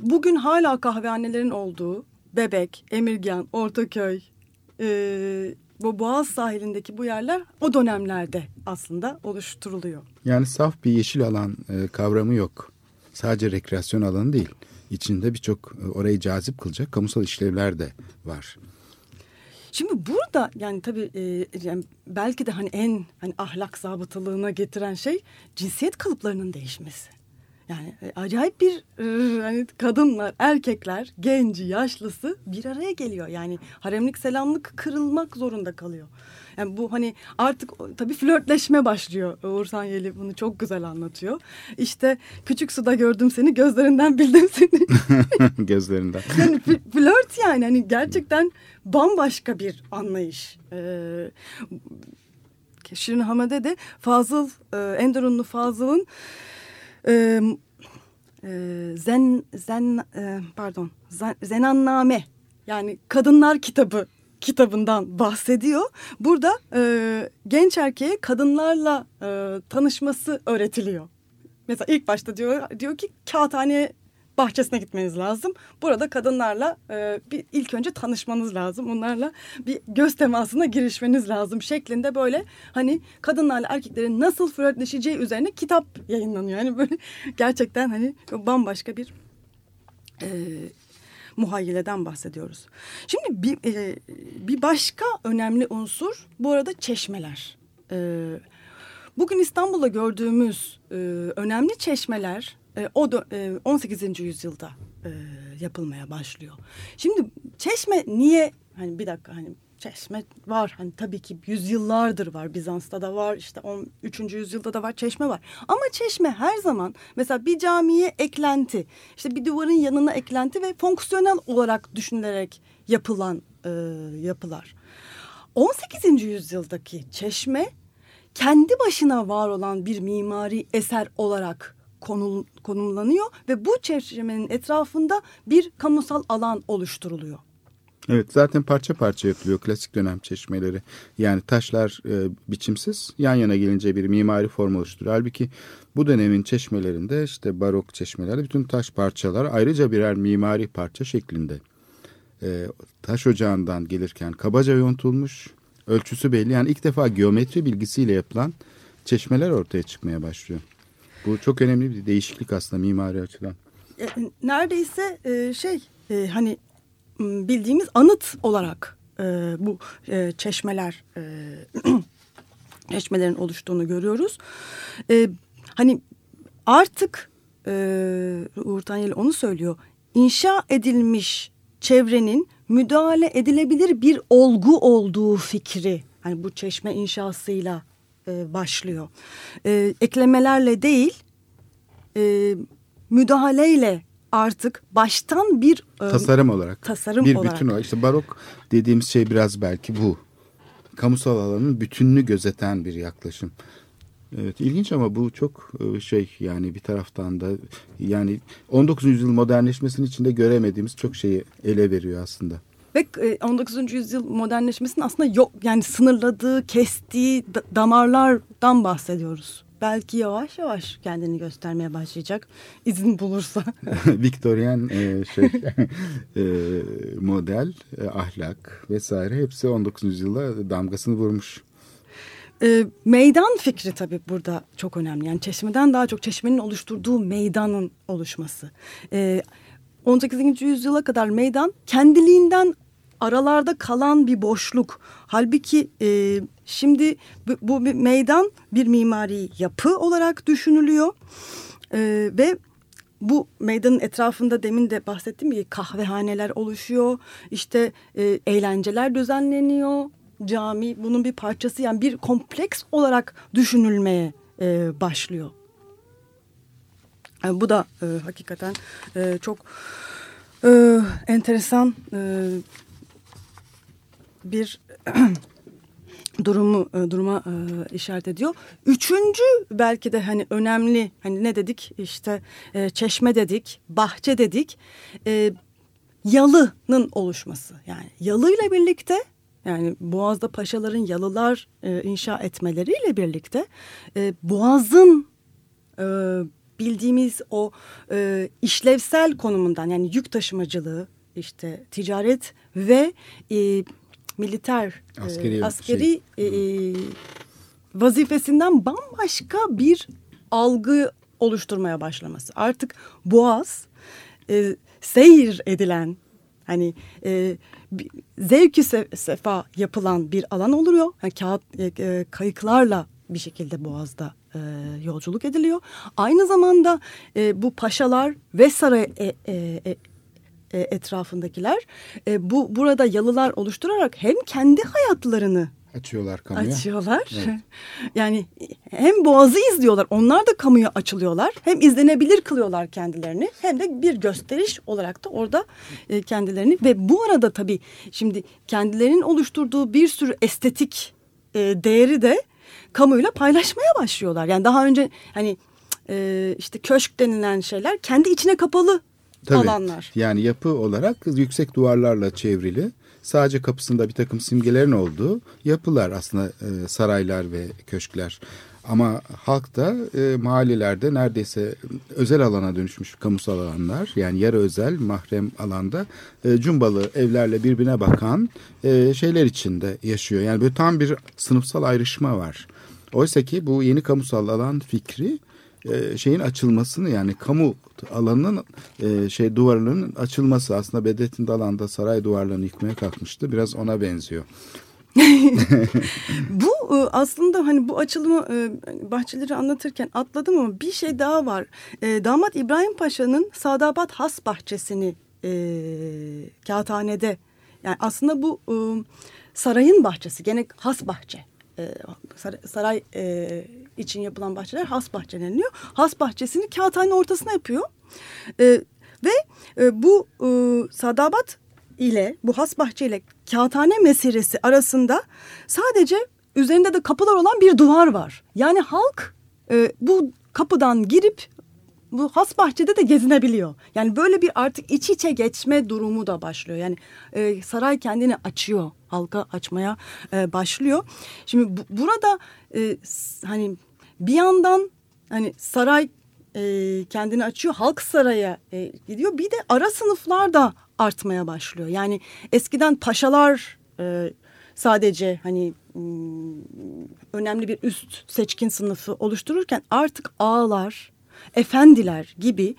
Bugün hala kahvehanelerin olduğu Bebek, Emirgan, Ortaköy, e, bu Boğaz sahilindeki bu yerler o dönemlerde aslında oluşturuluyor. Yani saf bir yeşil alan e, kavramı yok. Sadece rekreasyon alanı değil. İçinde birçok e, orayı cazip kılacak kamusal işlevler de var. Şimdi burada yani tabii e, yani belki de hani en hani ahlak zabıtalığına getiren şey cinsiyet kalıplarının değişmesi. Yani e, acayip bir e, hani kadınlar, erkekler, genci, yaşlısı bir araya geliyor. Yani haremlik selamlık kırılmak zorunda kalıyor. Yani bu hani artık tabii flörtleşme başlıyor. Uğur Sanyeli bunu çok güzel anlatıyor. İşte küçük suda gördüm seni, gözlerinden bildim seni. Gözlerinden. Yani fl- flört yani hani gerçekten bambaşka bir anlayış. Ee, Şirin Hamade de Fazıl, e, Enderunlu Fazıl'ın e, e, Zen, Zen, e, pardon, Zen, Zenanname yani Kadınlar Kitabı kitabından bahsediyor. Burada e, genç erkeğe kadınlarla e, tanışması öğretiliyor. Mesela ilk başta diyor diyor ki kağıthane bahçesine gitmeniz lazım. Burada kadınlarla e, bir ilk önce tanışmanız lazım. Onlarla bir göz temasına girişmeniz lazım şeklinde böyle hani kadınlarla erkeklerin nasıl flörtleşeceği üzerine kitap yayınlanıyor. Yani böyle gerçekten hani bambaşka bir e, muhayyileden bahsediyoruz. Şimdi bir, e, bir başka önemli unsur bu arada çeşmeler. E, bugün İstanbul'da gördüğümüz e, önemli çeşmeler e, o da, e, 18. yüzyılda e, yapılmaya başlıyor. Şimdi çeşme niye hani bir dakika hani çeşme var hani tabii ki yüzyıllardır var Bizans'ta da var işte 13. yüzyılda da var çeşme var ama çeşme her zaman mesela bir camiye eklenti işte bir duvarın yanına eklenti ve fonksiyonel olarak düşünülerek yapılan e, yapılar. 18. yüzyıldaki çeşme kendi başına var olan bir mimari eser olarak konul, konumlanıyor ve bu çeşmenin etrafında bir kamusal alan oluşturuluyor. Evet zaten parça parça yapılıyor klasik dönem çeşmeleri. Yani taşlar e, biçimsiz yan yana gelince bir mimari form oluşturuyor. Halbuki bu dönemin çeşmelerinde işte barok çeşmelerde bütün taş parçalar ayrıca birer mimari parça şeklinde. E, taş ocağından gelirken kabaca yontulmuş ölçüsü belli. Yani ilk defa geometri bilgisiyle yapılan çeşmeler ortaya çıkmaya başlıyor. Bu çok önemli bir değişiklik aslında mimari açıdan. E, neredeyse e, şey e, hani bildiğimiz anıt olarak e, bu e, çeşmeler e, çeşmelerin oluştuğunu görüyoruz. E, hani artık e, Uğur Tanyeli onu söylüyor. İnşa edilmiş çevrenin müdahale edilebilir bir olgu olduğu fikri hani bu çeşme inşasıyla e, başlıyor. E, eklemelerle değil e, müdahaleyle artık baştan bir e, Tasarım olarak. tasarım bir olarak. bütün olarak. İşte barok dediğimiz şey biraz belki bu. Kamusal alanın bütününü gözeten bir yaklaşım. Evet ilginç ama bu çok e, şey yani bir taraftan da yani 19. yüzyıl modernleşmesinin içinde göremediğimiz çok şeyi ele veriyor aslında. Ve e, 19. yüzyıl modernleşmesinin aslında yok yani sınırladığı, kestiği da- damarlardan bahsediyoruz. Belki yavaş yavaş kendini göstermeye başlayacak izin bulursa. Viktoryen e, şey e, model, e, ahlak vesaire hepsi 19. yüzyıla damgasını vurmuş. E, meydan fikri tabii burada çok önemli. Yani çeşmeden daha çok çeşmenin oluşturduğu meydanın oluşması. E, 18. yüzyıla kadar meydan kendiliğinden aralarda kalan bir boşluk. Halbuki e, şimdi bu, bu bir meydan bir mimari yapı olarak düşünülüyor. E, ve bu meydanın etrafında demin de bahsettiğim gibi kahvehaneler oluşuyor. İşte e, eğlenceler düzenleniyor. Cami bunun bir parçası yani bir kompleks olarak düşünülmeye e, başlıyor. Yani bu da e, hakikaten e, çok e, enteresan e, bir durumu e, duruma e, işaret ediyor. Üçüncü belki de hani önemli hani ne dedik işte e, çeşme dedik, bahçe dedik. Yalının oluşması. Yani yalıyla birlikte yani Boğaz'da paşaların yalılar inşa etmeleriyle birlikte Boğaz'ın bildiğimiz o işlevsel konumundan yani yük taşımacılığı işte ticaret ve militer Askeri e, askeri e, vazifesinden bambaşka bir algı oluşturmaya başlaması. Artık Boğaz e, seyir edilen hani e, zevki se- sefa yapılan bir alan oluyor. Yani kağıt e, e, kayıklarla bir şekilde Boğaz'da e, yolculuk ediliyor. Aynı zamanda e, bu paşalar ve saray e, e, e, etrafındakiler e, bu burada yalılar oluşturarak hem kendi hayatlarını Açıyorlar kamuya. açıyorlar. Evet. Yani hem boğazı izliyorlar, onlar da kamuya açılıyorlar. Hem izlenebilir kılıyorlar kendilerini hem de bir gösteriş olarak da orada e, kendilerini ve bu arada tabii şimdi kendilerinin oluşturduğu bir sürü estetik e, değeri de kamuyla paylaşmaya başlıyorlar. Yani daha önce hani e, işte köşk denilen şeyler kendi içine kapalı Tabii. alanlar. Yani yapı olarak yüksek duvarlarla çevrili sadece kapısında bir takım simgelerin olduğu yapılar aslında e, saraylar ve köşkler. Ama halk da e, mahallelerde neredeyse özel alana dönüşmüş kamusal alanlar yani yarı özel mahrem alanda e, cumbalı evlerle birbirine bakan e, şeyler içinde yaşıyor. Yani böyle tam bir sınıfsal ayrışma var. Oysa ki bu yeni kamusal alan fikri e, şeyin açılmasını yani kamu alanının e, şey duvarlarının açılması aslında Bedrettin Dalan da saray duvarlarını yıkmaya kalkmıştı. Biraz ona benziyor. Bu e, aslında hani bu açılımı bahçeleri anlatırken atladım ama bir şey daha var. Damat İbrahim Paşa'nın Sadabat Has bahçesini e, kağıthanede yani aslında bu sarayın bahçesi gene has bahçe. Saray, için yapılan bahçeler has bahçe deniliyor. Has bahçesini kağıthanenin ortasına yapıyor. E, ve e, bu e, Sadabat ile bu has bahçe ile kağıthane mesiresi arasında sadece üzerinde de kapılar olan bir duvar var. Yani halk e, bu kapıdan girip bu has bahçede de gezinebiliyor. Yani böyle bir artık iç içe geçme durumu da başlıyor. Yani e, saray kendini açıyor, halka açmaya e, başlıyor. Şimdi bu, burada e, hani bir yandan hani saray e, kendini açıyor, halk saraya e, gidiyor. Bir de ara sınıflar da artmaya başlıyor. Yani eskiden paşalar e, sadece hani mm, önemli bir üst seçkin sınıfı oluştururken artık ağalar, efendiler gibi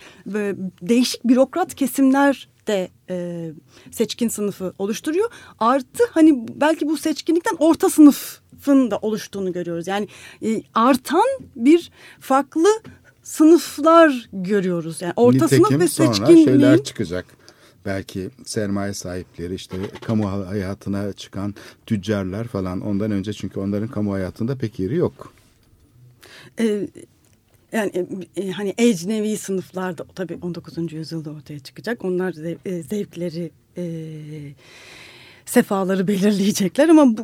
değişik bürokrat kesimler de e, seçkin sınıfı oluşturuyor. Artı hani belki bu seçkinlikten orta sınıfın da oluştuğunu görüyoruz. Yani e, artan bir farklı sınıflar görüyoruz. Yani orta Nitekim sınıf ve sonra seçkinliğin şeyler çıkacak. Belki sermaye sahipleri işte kamu hayatına çıkan tüccarlar falan ondan önce çünkü onların kamu hayatında pek yeri yok. e, yani e, e, hani ecnevi sınıflar da tabii 19. yüzyılda ortaya çıkacak. Onlar e, zevkleri, e, sefaları belirleyecekler ama bu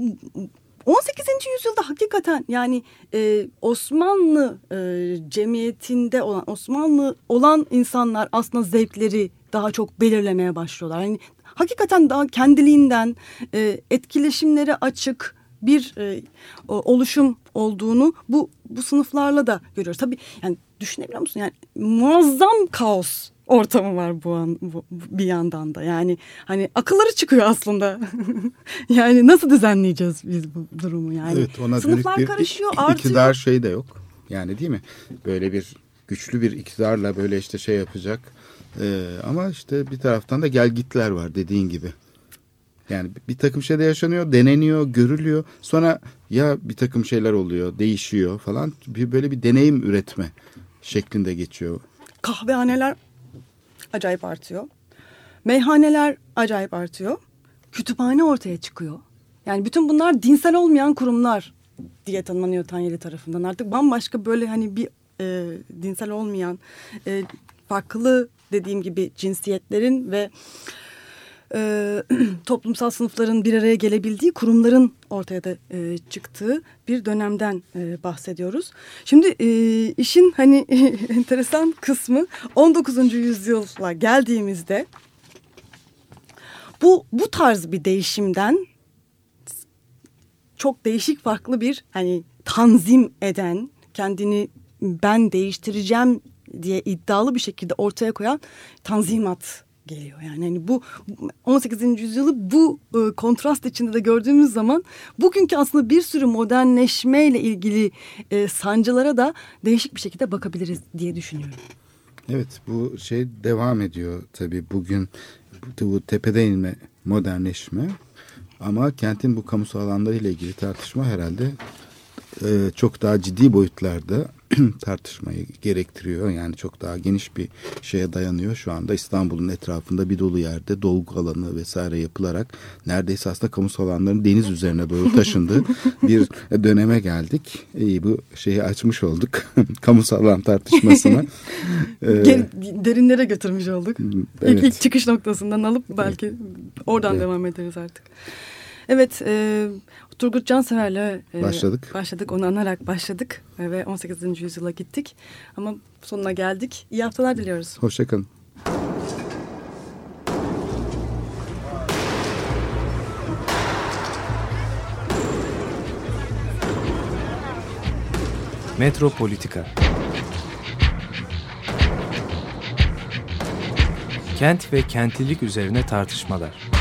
18. yüzyılda hakikaten yani e, Osmanlı e, cemiyetinde olan Osmanlı olan insanlar aslında zevkleri daha çok belirlemeye başlıyorlar. Yani hakikaten daha kendiliğinden e, etkileşimlere açık bir e, oluşum olduğunu bu bu sınıflarla da görüyoruz. Tabii yani düşünebiliyor musun? Yani muazzam kaos ortamı var bu, an, bu bir yandan da. Yani hani akılları çıkıyor aslında. yani nasıl düzenleyeceğiz biz bu durumu yani? Evet ona Sınıflar bir karışıyor, artıyor. iktidar şey de yok. Yani değil mi? Böyle bir güçlü bir iktidarla böyle işte şey yapacak. Ee, ama işte bir taraftan da gelgitler var dediğin gibi. Yani bir takım şeyler yaşanıyor, deneniyor, görülüyor. Sonra ya bir takım şeyler oluyor, değişiyor falan. Bir böyle bir deneyim üretme şeklinde geçiyor. Kahvehaneler acayip artıyor. Meyhaneler acayip artıyor. Kütüphane ortaya çıkıyor. Yani bütün bunlar dinsel olmayan kurumlar diye tanımlanıyor Tanyeli tarafından. Artık bambaşka böyle hani bir e, dinsel olmayan e, farklı dediğim gibi cinsiyetlerin ve e, toplumsal sınıfların bir araya gelebildiği kurumların ortaya da e, çıktığı bir dönemden e, bahsediyoruz. Şimdi e, işin hani enteresan kısmı 19. yüzyıla geldiğimizde bu bu tarz bir değişimden çok değişik farklı bir hani tanzim eden kendini ben değiştireceğim diye iddialı bir şekilde ortaya koyan tanzimat geliyor. Yani hani bu 18. yüzyılı bu e, kontrast içinde de gördüğümüz zaman bugünkü aslında bir sürü modernleşmeyle ilgili e, sancılara da değişik bir şekilde bakabiliriz diye düşünüyorum. Evet bu şey devam ediyor tabii bugün bu tepede inme modernleşme ama kentin bu kamusal alanlarıyla ilgili tartışma herhalde e, çok daha ciddi boyutlarda tartışmayı gerektiriyor. Yani çok daha geniş bir şeye dayanıyor. Şu anda İstanbul'un etrafında bir dolu yerde dolgu alanı vesaire yapılarak neredeyse aslında kamusal alanların deniz üzerine doğru taşındığı bir döneme geldik. İyi bu şeyi açmış olduk. kamusal alan tartışmasını. ee, derinlere götürmüş olduk. Evet. İlk, ilk çıkış noktasından alıp belki oradan evet. devam ederiz artık. Evet, e, Turgut Cansever'le e, başladık. başladık. Onu anarak başladık e, ve 18. yüzyıla gittik. Ama sonuna geldik. İyi haftalar diliyoruz. Hoşçakalın. Metropolitika Kent ve kentlilik üzerine tartışmalar.